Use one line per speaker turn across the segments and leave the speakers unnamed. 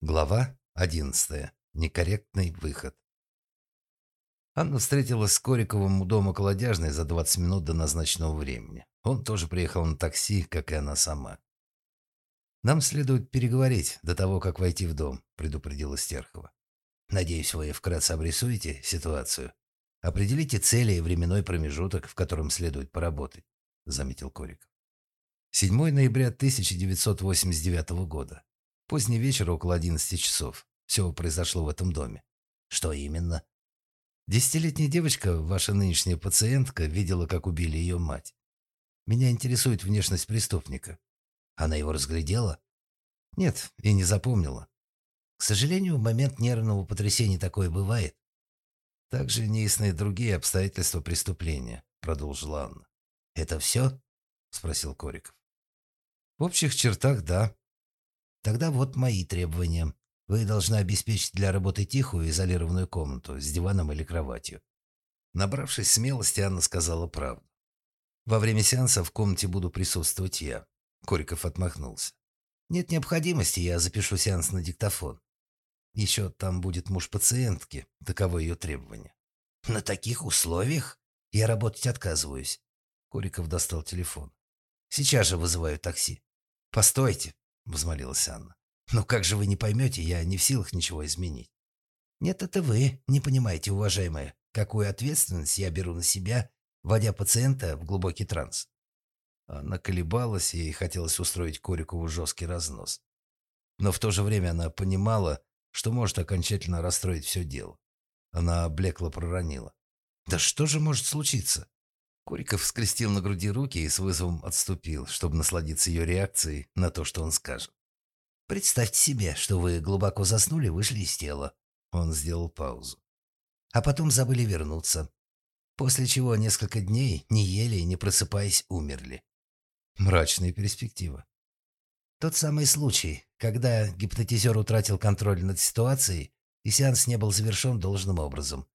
Глава 11. Некорректный выход. Анна встретилась с Кориковым у дома Колодяжной за 20 минут до назначенного времени. Он тоже приехал на такси, как и она сама. «Нам следует переговорить до того, как войти в дом», — предупредила Стерхова. «Надеюсь, вы вкратце обрисуете ситуацию. Определите цели и временной промежуток, в котором следует поработать», — заметил Кориков. 7 ноября 1989 года. Поздний вечер, около 11 часов. Все произошло в этом доме. Что именно? Десятилетняя девочка, ваша нынешняя пациентка, видела, как убили ее мать. Меня интересует внешность преступника. Она его разглядела? Нет, и не запомнила. К сожалению, в момент нервного потрясения такое бывает. Также неясны другие обстоятельства преступления, продолжила Анна. Это все? Спросил Кориков. В общих чертах, да. Тогда вот мои требования. Вы должны обеспечить для работы тихую изолированную комнату с диваном или кроватью. Набравшись смелости, Анна сказала правду. Во время сеанса в комнате буду присутствовать я. Кориков отмахнулся. Нет необходимости, я запишу сеанс на диктофон. Еще там будет муж пациентки, таково ее требование. На таких условиях я работать отказываюсь. Кориков достал телефон. Сейчас же вызываю такси. Постойте, взмолилась Анна. «Ну как же вы не поймете, я не в силах ничего изменить». «Нет, это вы не понимаете, уважаемая, какую ответственность я беру на себя, вводя пациента в глубокий транс». Она колебалась и хотелось устроить Корикову жесткий разнос. Но в то же время она понимала, что может окончательно расстроить все дело. Она облекла проронила. «Да что же может случиться?» Кориков скрестил на груди руки и с вызовом отступил, чтобы насладиться ее реакцией на то, что он скажет. «Представьте себе, что вы глубоко заснули вышли из тела». Он сделал паузу. «А потом забыли вернуться. После чего несколько дней не ели и, не просыпаясь, умерли». Мрачная перспектива. Тот самый случай, когда гипнотизер утратил контроль над ситуацией, и сеанс не был завершен должным образом.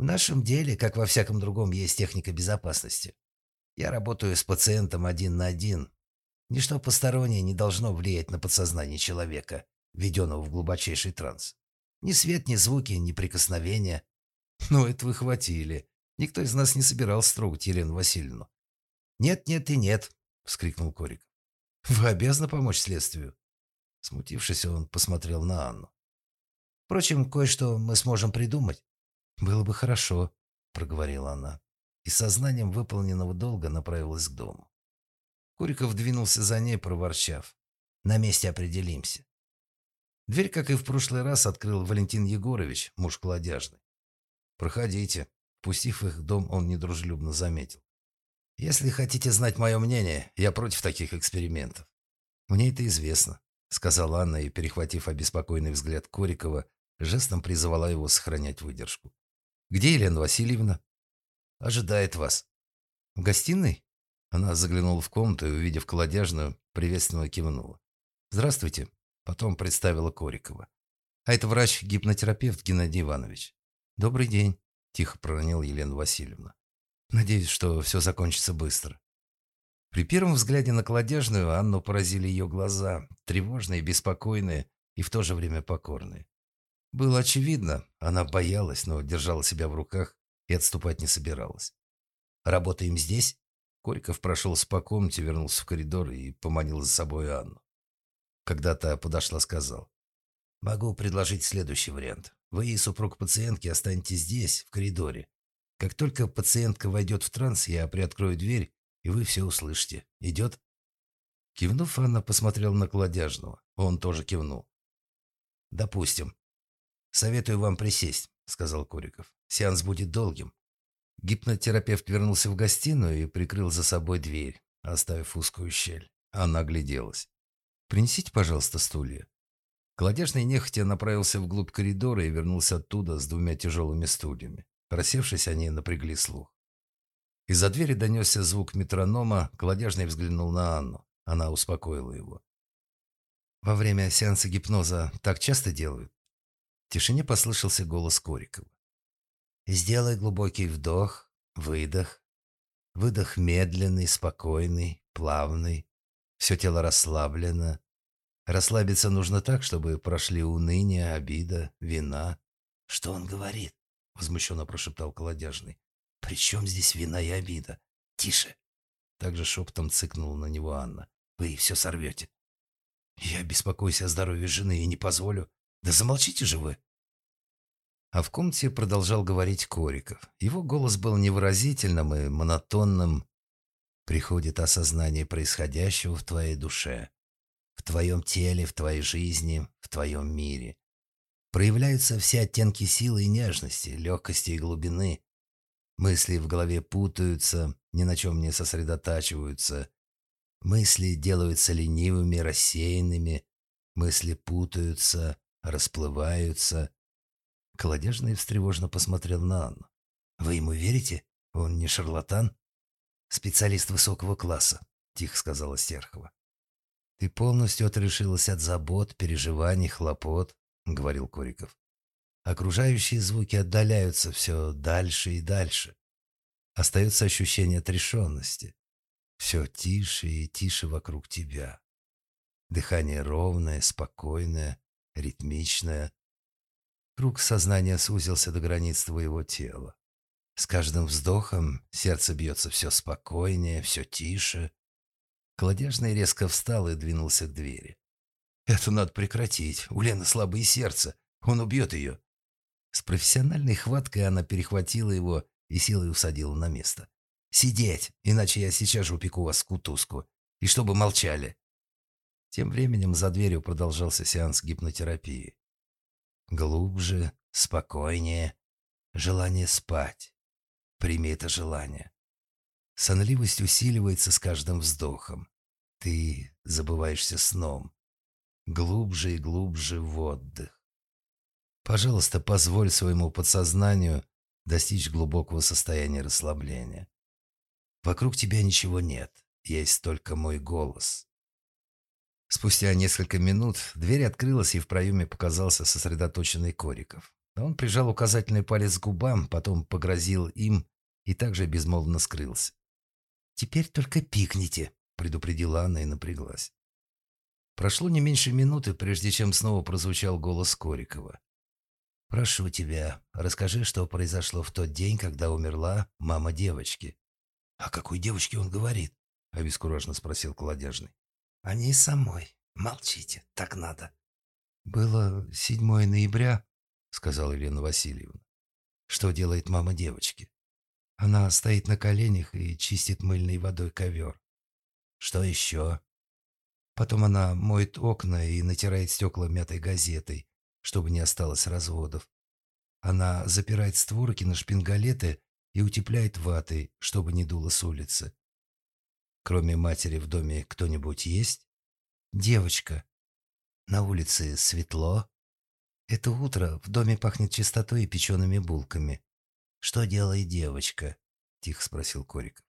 В нашем деле, как во всяком другом, есть техника безопасности. Я работаю с пациентом один на один. Ничто постороннее не должно влиять на подсознание человека, введенного в глубочайший транс. Ни свет, ни звуки, ни прикосновения. Ну, это вы хватили. Никто из нас не собирался трогать Елену Васильевну. «Нет, нет и нет», — вскрикнул Корик. «Вы обязаны помочь следствию». Смутившись, он посмотрел на Анну. «Впрочем, кое-что мы сможем придумать. «Было бы хорошо», — проговорила она, и сознанием выполненного долга направилась к дому. Куриков двинулся за ней, проворчав. «На месте определимся». Дверь, как и в прошлый раз, открыл Валентин Егорович, муж колодяжный. «Проходите». Пустив их в дом, он недружелюбно заметил. «Если хотите знать мое мнение, я против таких экспериментов». «Мне это известно», — сказала Анна и, перехватив обеспокоенный взгляд Корикова, жестом призывала его сохранять выдержку. «Где Елена Васильевна?» «Ожидает вас». «В гостиной?» Она заглянула в комнату и, увидев колодяжную, приветственно кивнула. «Здравствуйте». Потом представила Корикова. «А это врач-гипнотерапевт Геннадий Иванович». «Добрый день», – тихо проронила Елена Васильевна. «Надеюсь, что все закончится быстро». При первом взгляде на колодяжную Анну поразили ее глаза, тревожные, беспокойные и в то же время покорные. Было очевидно, она боялась, но держала себя в руках и отступать не собиралась. «Работаем здесь?» Корьков прошелся по комнате, вернулся в коридор и поманил за собой Анну. Когда та подошла, сказал. «Могу предложить следующий вариант. Вы и супруг пациентки останетесь здесь, в коридоре. Как только пациентка войдет в транс, я приоткрою дверь, и вы все услышите. Идет?» Кивнув, Анна посмотрела на Кладяжного. Он тоже кивнул. «Допустим. «Советую вам присесть», — сказал Куриков. «Сеанс будет долгим». Гипнотерапевт вернулся в гостиную и прикрыл за собой дверь, оставив узкую щель. Она огляделась. «Принесите, пожалуйста, стулья». Кладяжный нехотя направился вглубь коридора и вернулся оттуда с двумя тяжелыми стульями. Рассевшись, они напрягли слух. Из-за двери донесся звук метронома, Кладяжный взглянул на Анну. Она успокоила его. «Во время сеанса гипноза так часто делают?» Тишине послышался голос Корикова. «Сделай глубокий вдох, выдох. Выдох медленный, спокойный, плавный. Все тело расслаблено. Расслабиться нужно так, чтобы прошли уныние, обида, вина.
«Что он говорит?» — возмущенно прошептал колодяжный. «При чем здесь вина и обида? Тише!» Также шепотом цыкнула на него Анна. «Вы все сорвете». «Я беспокоюсь о здоровье жены и не позволю. Да замолчите же вы!»
А в комнате продолжал говорить Кориков. Его голос был невыразительным и монотонным. «Приходит осознание происходящего в твоей душе, в твоем теле, в твоей жизни, в твоем мире. Проявляются все оттенки силы и нежности, легкости и глубины. Мысли в голове путаются, ни на чем не сосредотачиваются. Мысли делаются ленивыми, рассеянными. Мысли путаются, расплываются. Колодяжный встревожно посмотрел на Анну. «Вы ему верите? Он не шарлатан?» «Специалист высокого класса», — тихо сказала Стерхова. «Ты полностью отрешилась от забот, переживаний, хлопот. — говорил Кориков. Окружающие звуки отдаляются все дальше и дальше. Остается ощущение отрешенности. Все тише и тише вокруг тебя. Дыхание ровное, спокойное, ритмичное. Круг сознания сузился до границ твоего тела. С каждым вздохом сердце бьется все спокойнее, все тише. Колодяжный резко встал и двинулся к двери. Это надо прекратить. У Лены слабое сердце. Он убьет ее. С профессиональной хваткой она перехватила его и силой усадила на место. «Сидеть, иначе я сейчас же упеку вас в кутузку. И чтобы молчали». Тем временем за дверью продолжался сеанс гипнотерапии. Глубже, спокойнее, желание спать. Прими это желание. Сонливость усиливается с каждым вздохом. Ты забываешься сном глубже и глубже в отдых. Пожалуйста, позволь своему подсознанию достичь глубокого состояния расслабления. Вокруг тебя ничего нет, есть только мой голос. Спустя несколько минут дверь открылась, и в проеме показался сосредоточенный Кориков. Он прижал указательный палец к губам, потом погрозил им и также безмолвно скрылся. «Теперь только пикните», — предупредила Анна и напряглась. Прошло не меньше минуты, прежде чем снова прозвучал голос Корикова. «Прошу тебя, расскажи, что произошло в тот день, когда умерла мама девочки». «О какой девочке он говорит?» — обескураженно спросил Колодяжный. «О ней самой. Молчите, так надо». «Было 7 ноября», — сказала Елена Васильевна. «Что делает мама девочки?» Она стоит на коленях и чистит мыльной водой ковер. «Что еще?» Потом она моет окна и натирает стекла мятой газетой, чтобы не осталось разводов. Она запирает створки на шпингалеты и утепляет ватой, чтобы не дуло с улицы. Кроме матери в доме кто-нибудь есть? Девочка. На улице светло. Это утро в доме пахнет чистотой и печеными булками. Что делает девочка? Тихо спросил Кориков.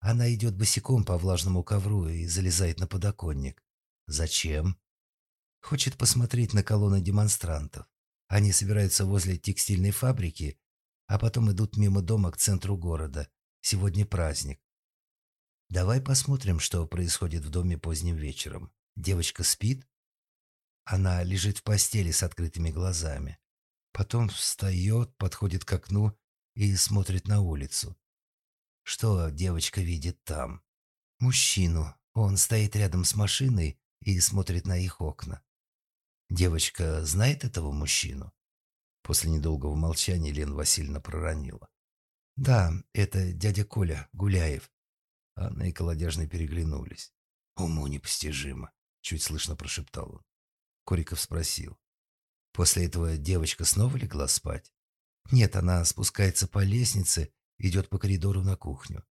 Она идет босиком по влажному ковру и залезает на подоконник. Зачем? Хочет посмотреть на колонны демонстрантов. Они собираются возле текстильной фабрики, а потом идут мимо дома к центру города. Сегодня праздник. Давай посмотрим, что происходит в доме поздним вечером. Девочка спит? Она лежит в постели с открытыми глазами. Потом встает, подходит к окну и смотрит на улицу. Что девочка видит там? Мужчину. Он стоит рядом с машиной и смотрит на их окна. Девочка знает этого мужчину? После недолгого молчания Лена Васильевна проронила. «Да, это дядя Коля Гуляев». Анна и Колодяжный переглянулись. «Уму непостижимо», — чуть слышно прошептал он. Кориков спросил. «После этого девочка снова легла спать?» «Нет, она спускается по лестнице Идет по коридору на кухню.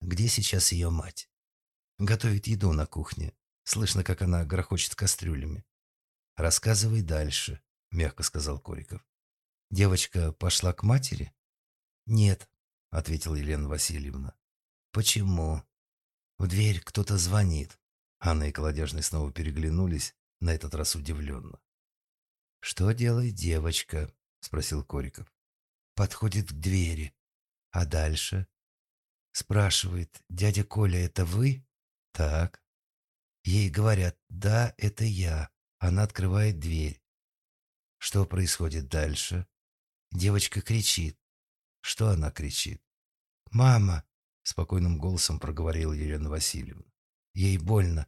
Где сейчас ее мать? Готовит еду на кухне. Слышно, как она грохочет кастрюлями. «Рассказывай дальше», — мягко сказал Кориков. «Девочка пошла к матери?» «Нет», — ответила Елена Васильевна. «Почему?» «В дверь кто-то звонит». Анна и Колодяжный снова переглянулись, на этот раз удивленно. «Что делает девочка?» — спросил Кориков. «Подходит к двери. А дальше? Спрашивает, дядя Коля, это вы? Так.
Ей говорят «Да, это я». Она открывает дверь. Что происходит дальше? Девочка кричит. Что она кричит? «Мама!» — спокойным голосом проговорила Елена Васильевна. «Ей больно».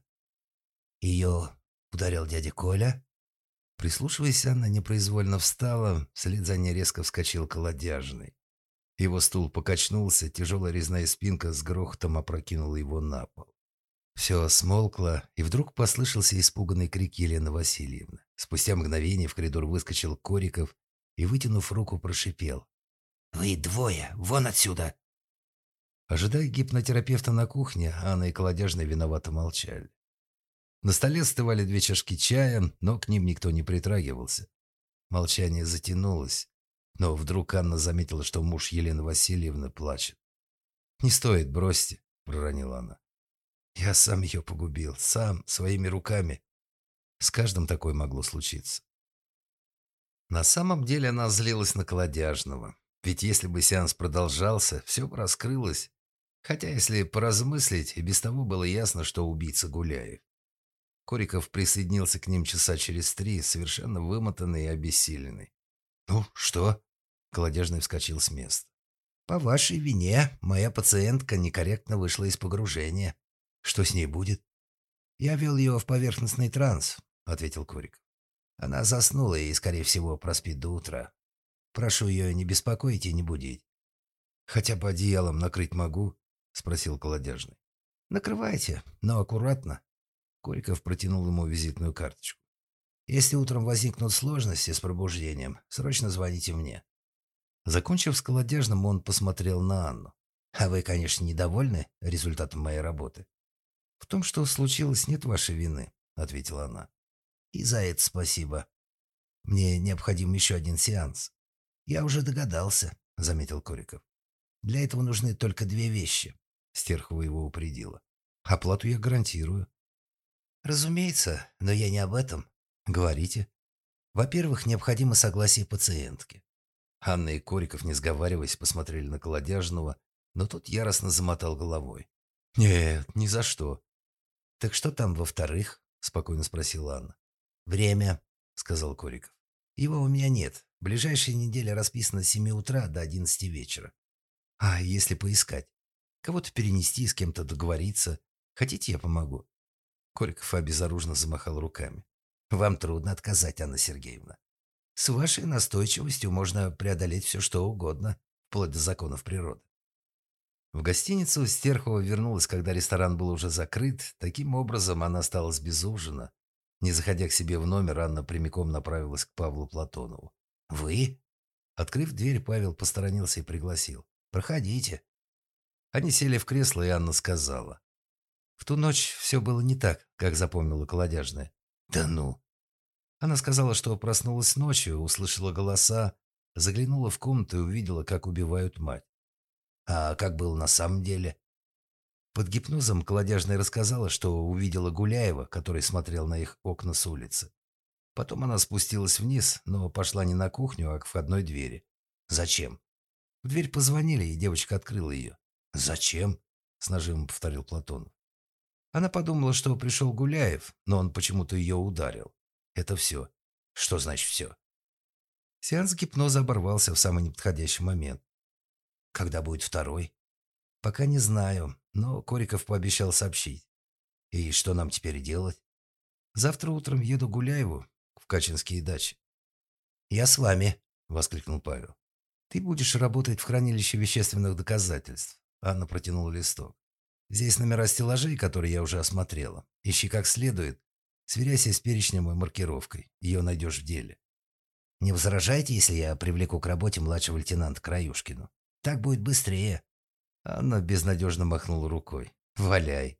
«Ее ударил дядя Коля?» Прислушиваясь, она непроизвольно встала, вслед за ней резко вскочил колодяжный. Его стул покачнулся, тяжелая резная спинка с грохотом опрокинула его на пол. Все смолкло, и вдруг послышался испуганный крик Елены Васильевны. Спустя мгновение в коридор выскочил Кориков и, вытянув руку, прошипел. «Вы двое! Вон отсюда!» Ожидая гипнотерапевта на кухне, Анна и Колодяжная виновато молчали. На столе остывали две чашки чая, но к ним никто не притрагивался. Молчание затянулось, но вдруг Анна заметила, что муж Елены Васильевны плачет. «Не стоит, бросьте», — проронила она. Я сам ее погубил, сам, своими руками. С каждым такое могло случиться. На самом деле она злилась на Колодяжного. Ведь если бы сеанс продолжался, все бы раскрылось. Хотя, если поразмыслить, и без того было ясно, что убийца Гуляев. Кориков присоединился к ним часа через три, совершенно вымотанный и обессиленный. «Ну, что?» – Колодяжный вскочил с места. «По вашей вине моя пациентка некорректно вышла из погружения», что с ней будет? Я вел ее в поверхностный транс, ответил Курик. Она заснула и, скорее всего, проспит до утра. Прошу ее не беспокоить и не будить. Хотя бы одеялом накрыть могу? Спросил колодяжный. Накрывайте, но аккуратно. Куриков протянул ему визитную карточку. Если утром возникнут сложности с пробуждением, срочно звоните мне. Закончив с колодяжным, он посмотрел на Анну. А вы, конечно, недовольны результатом моей работы? «В том, что случилось, нет вашей вины», — ответила она. «И за это спасибо. Мне необходим еще один сеанс». «Я уже догадался», — заметил Кориков. «Для этого нужны только две вещи», — Стерхова его упредила. «Оплату я гарантирую». «Разумеется, но я не об этом. Говорите». «Во-первых, необходимо согласие пациентки». Анна и Кориков, не сговариваясь, посмотрели на Колодяжного, но тот яростно замотал головой. «Нет, ни за что. «Так что там во-вторых?» – спокойно спросила Анна. «Время», – сказал Кориков. «Его у меня нет. Ближайшая неделя расписана с 7 утра до 11 вечера. А если поискать? Кого-то перенести, с кем-то договориться. Хотите, я помогу?» Кориков обезоруженно замахал руками. «Вам трудно отказать, Анна Сергеевна. С вашей настойчивостью можно преодолеть все, что угодно, вплоть до законов природы. В гостиницу Стерхова вернулась, когда ресторан был уже закрыт. Таким образом, она осталась без ужина. Не заходя к себе в номер, Анна прямиком направилась к Павлу Платонову. «Вы?» Открыв дверь, Павел посторонился и пригласил. «Проходите». Они сели в кресло, и Анна сказала. В ту ночь все было не так, как запомнила колодяжная. «Да ну!» Она сказала, что проснулась ночью, услышала голоса, заглянула в комнату и увидела, как убивают мать. А как было на самом деле? Под гипнозом Колодяжная рассказала, что увидела Гуляева, который смотрел на их окна с улицы. Потом она спустилась вниз, но пошла не на кухню, а к входной двери. Зачем? В дверь позвонили, и девочка открыла ее. «Зачем?» — с нажимом повторил Платон. Она подумала, что пришел Гуляев, но он почему-то ее ударил. Это все. Что значит все? Сеанс гипноза оборвался в самый неподходящий момент. Когда будет второй? Пока не знаю, но Кориков пообещал сообщить. И что нам теперь делать? Завтра утром еду Гуляеву в Качинские дачи. «Я с вами», — воскликнул Павел. «Ты будешь работать в хранилище вещественных доказательств». Анна протянула листок. «Здесь номера стеллажей, которые я уже осмотрела. Ищи как следует. Сверяйся с перечнем и маркировкой. Ее найдешь в деле». «Не возражайте, если я привлеку к работе младшего лейтенанта Краюшкину?» Так будет быстрее». Анна безнадежно махнула рукой. «Валяй».